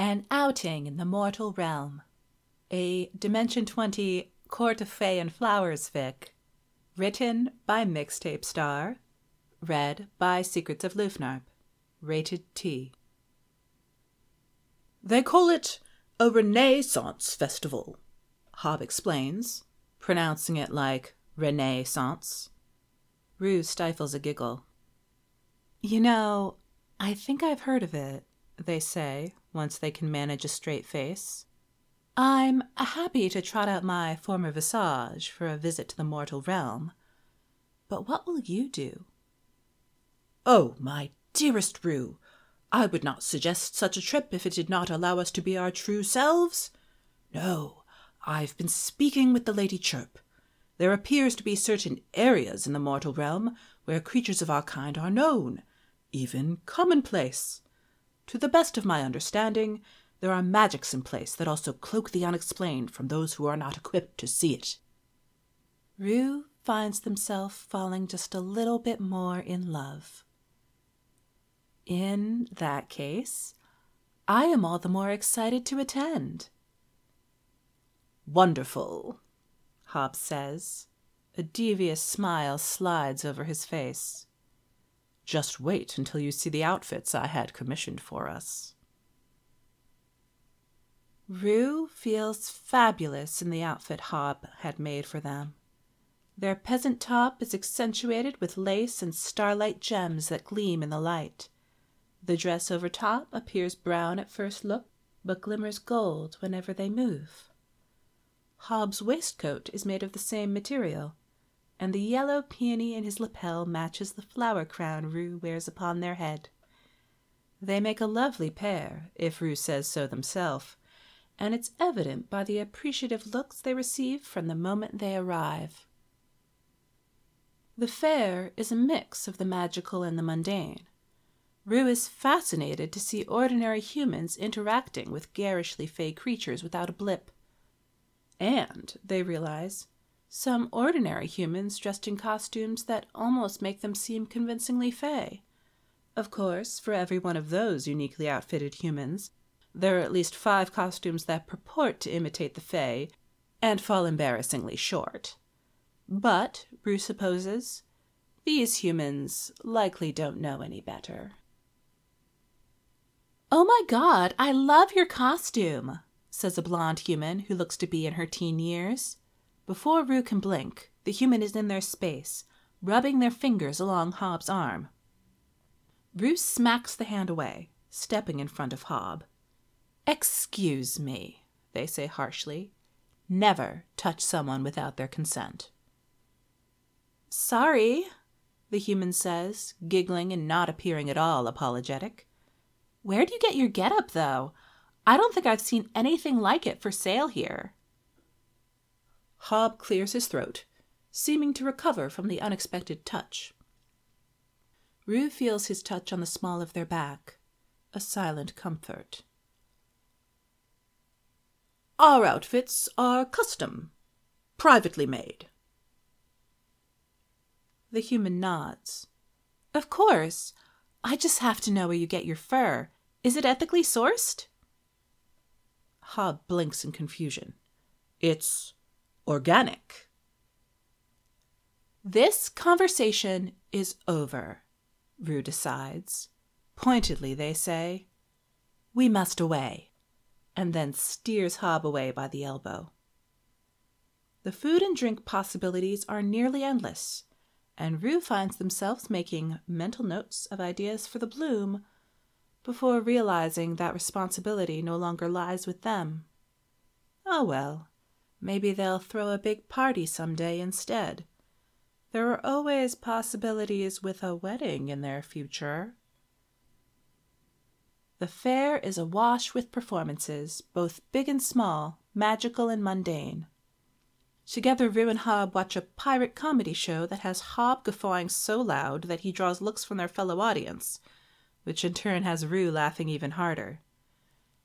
An Outing in the Mortal Realm, a Dimension 20 Court of Fey and Flowers fic, written by Mixtape Star, read by Secrets of Lufnarp, rated T. They call it a Renaissance Festival, Hob explains, pronouncing it like Renaissance. Rue stifles a giggle. You know, I think I've heard of it, they say, once they can manage a straight face. I'm happy to trot out my former visage for a visit to the mortal realm. But what will you do? Oh, my dearest Rue, I would not suggest such a trip if it did not allow us to be our true selves. No, I've been speaking with the Lady Chirp. There appears to be certain areas in the mortal realm where creatures of our kind are known, even commonplace. To the best of my understanding, there are magics in place that also cloak the unexplained from those who are not equipped to see it. Rue finds themselves falling just a little bit more in love. In that case, I am all the more excited to attend. Wonderful, Hobbs says. A devious smile slides over his face. Just wait until you see the outfits I had commissioned for us. Rue feels fabulous in the outfit Hob had made for them. Their peasant top is accentuated with lace and starlight gems that gleam in the light. The dress over top appears brown at first look, but glimmers gold whenever they move. Hob's waistcoat is made of the same material, and the yellow peony in his lapel matches the flower crown Rue wears upon their head. They make a lovely pair, if Rue says so themselves, and it's evident by the appreciative looks they receive from the moment they arrive. The fair is a mix of the magical and the mundane. Rue is fascinated to see ordinary humans interacting with garishly fey creatures without a blip. And, they realize, some ordinary humans dressed in costumes that almost make them seem convincingly fey. Of course, for every one of those uniquely outfitted humans, there are at least five costumes that purport to imitate the fey and fall embarrassingly short. But, Bruce supposes, these humans likely don't know any better. Oh my god, I love your costume, says a blonde human who looks to be in her teen years. Before Rue can blink, the human is in their space, rubbing their fingers along Hob's arm. Rue smacks the hand away, stepping in front of Hob. Excuse me, they say harshly. Never touch someone without their consent. Sorry, the human says, giggling and not appearing at all apologetic. Where do you get your get-up, though? I don't think I've seen anything like it for sale here. Hob clears his throat, seeming to recover from the unexpected touch. Rue feels his touch on the small of their back, a silent comfort. Our outfits are custom, privately made. The human nods. Of course. I just have to know where you get your fur. Is it ethically sourced? Hob blinks in confusion. It's organic. This conversation is over, Rue decides. Pointedly, they say, We must away, and then steers Hob away by the elbow. The food and drink possibilities are nearly endless, and Rue finds themselves making mental notes of ideas for the bloom before realizing that responsibility no longer lies with them. Oh well, Maybe they'll throw a big party some day instead. There are always possibilities with a wedding in their future. The fair is awash with performances, both big and small, magical and mundane. Together, Rue and Hob watch a pirate comedy show that has Hob guffawing so loud that he draws looks from their fellow audience, which in turn has Rue laughing even harder.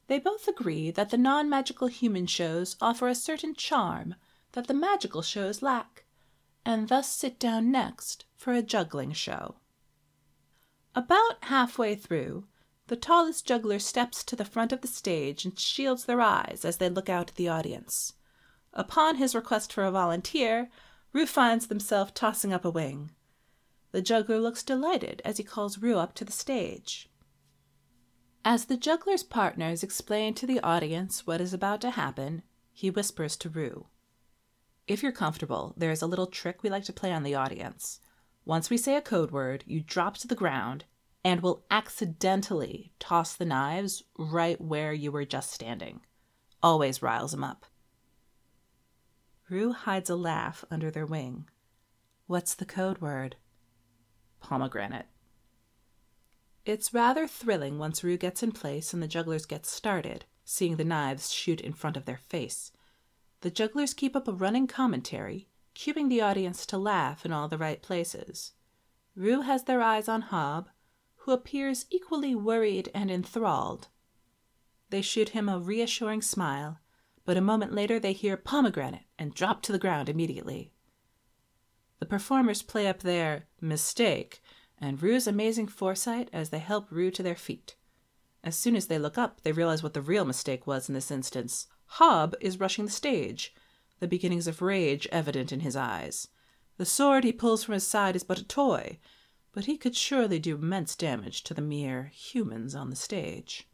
They both agree that the non magical human shows offer a certain charm that the magical shows lack, and thus sit down next for a juggling show. About halfway through, The tallest juggler steps to the front of the stage and shields their eyes as they look out at the audience. Upon his request for a volunteer, Rue finds himself tossing up a wing. The juggler looks delighted as he calls Rue up to the stage. As the juggler's partners explain to the audience what is about to happen, he whispers to Rue. If you're comfortable, there is a little trick we like to play on the audience. Once we say a code word, you drop to the ground and will accidentally toss the knives right where you were just standing. Always riles them up. Rue hides a laugh under their wing. What's the code word? Pomegranate. It's rather thrilling once Rue gets in place and the jugglers get started, seeing the knives shoot in front of their face. The jugglers keep up a running commentary, cueing the audience to laugh in all the right places. Rue has their eyes on Hob, who appears equally worried and enthralled. They shoot him a reassuring smile, but a moment later they hear pomegranate and drop to the ground immediately. The performers play up their mistake and Rue's amazing foresight as they help Rue to their feet. As soon as they look up, they realize what the real mistake was in this instance. Hob is rushing the stage, the beginnings of rage evident in his eyes. The sword he pulls from his side is but a toy, but he could surely do immense damage to the mere humans on the stage.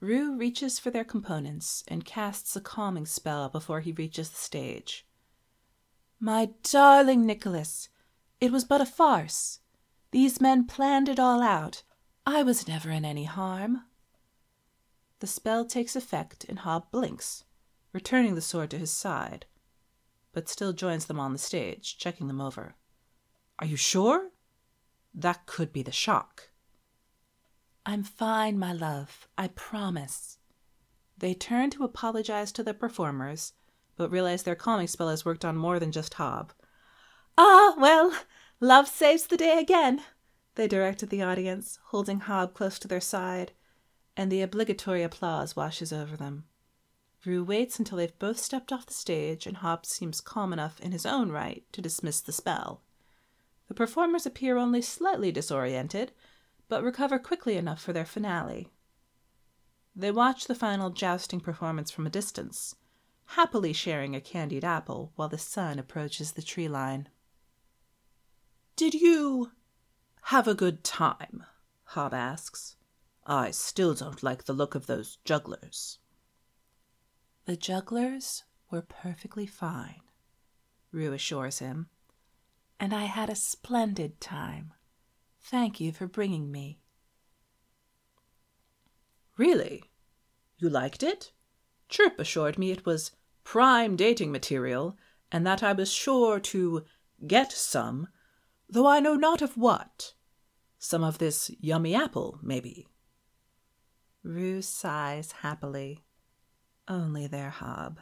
Rue reaches for their components and casts a calming spell before he reaches the stage. My darling Nicholas, it was but a farce. These men planned it all out. I was never in any harm. The spell takes effect and Hob blinks, returning the sword to his side, but still joins them on the stage, checking them over. Are you sure? That could be the shock. I'm fine, my love, I promise. They turn to apologize to the performers, but realize their calming spell has worked on more than just Hob. Ah, well, love saves the day again, they directed the audience, holding Hob close to their side, and the obligatory applause washes over them. Rue waits until they've both stepped off the stage and Hob seems calm enough in his own right to dismiss the spell. The performers appear only slightly disoriented, but recover quickly enough for their finale. They watch the final jousting performance from a distance, happily sharing a candied apple while the sun approaches the tree line. Did you have a good time? Hob asks. I still don't like the look of those jugglers. The jugglers were perfectly fine, Rue assures him and I had a splendid time. Thank you for bringing me. Really? You liked it? Chirp assured me it was prime dating material, and that I was sure to get some, though I know not of what. Some of this yummy apple, maybe. Rue sighs happily. Only their hob.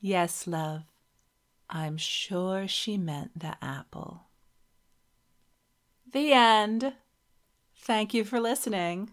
Yes, love, I'm sure she meant the apple. The end. Thank you for listening.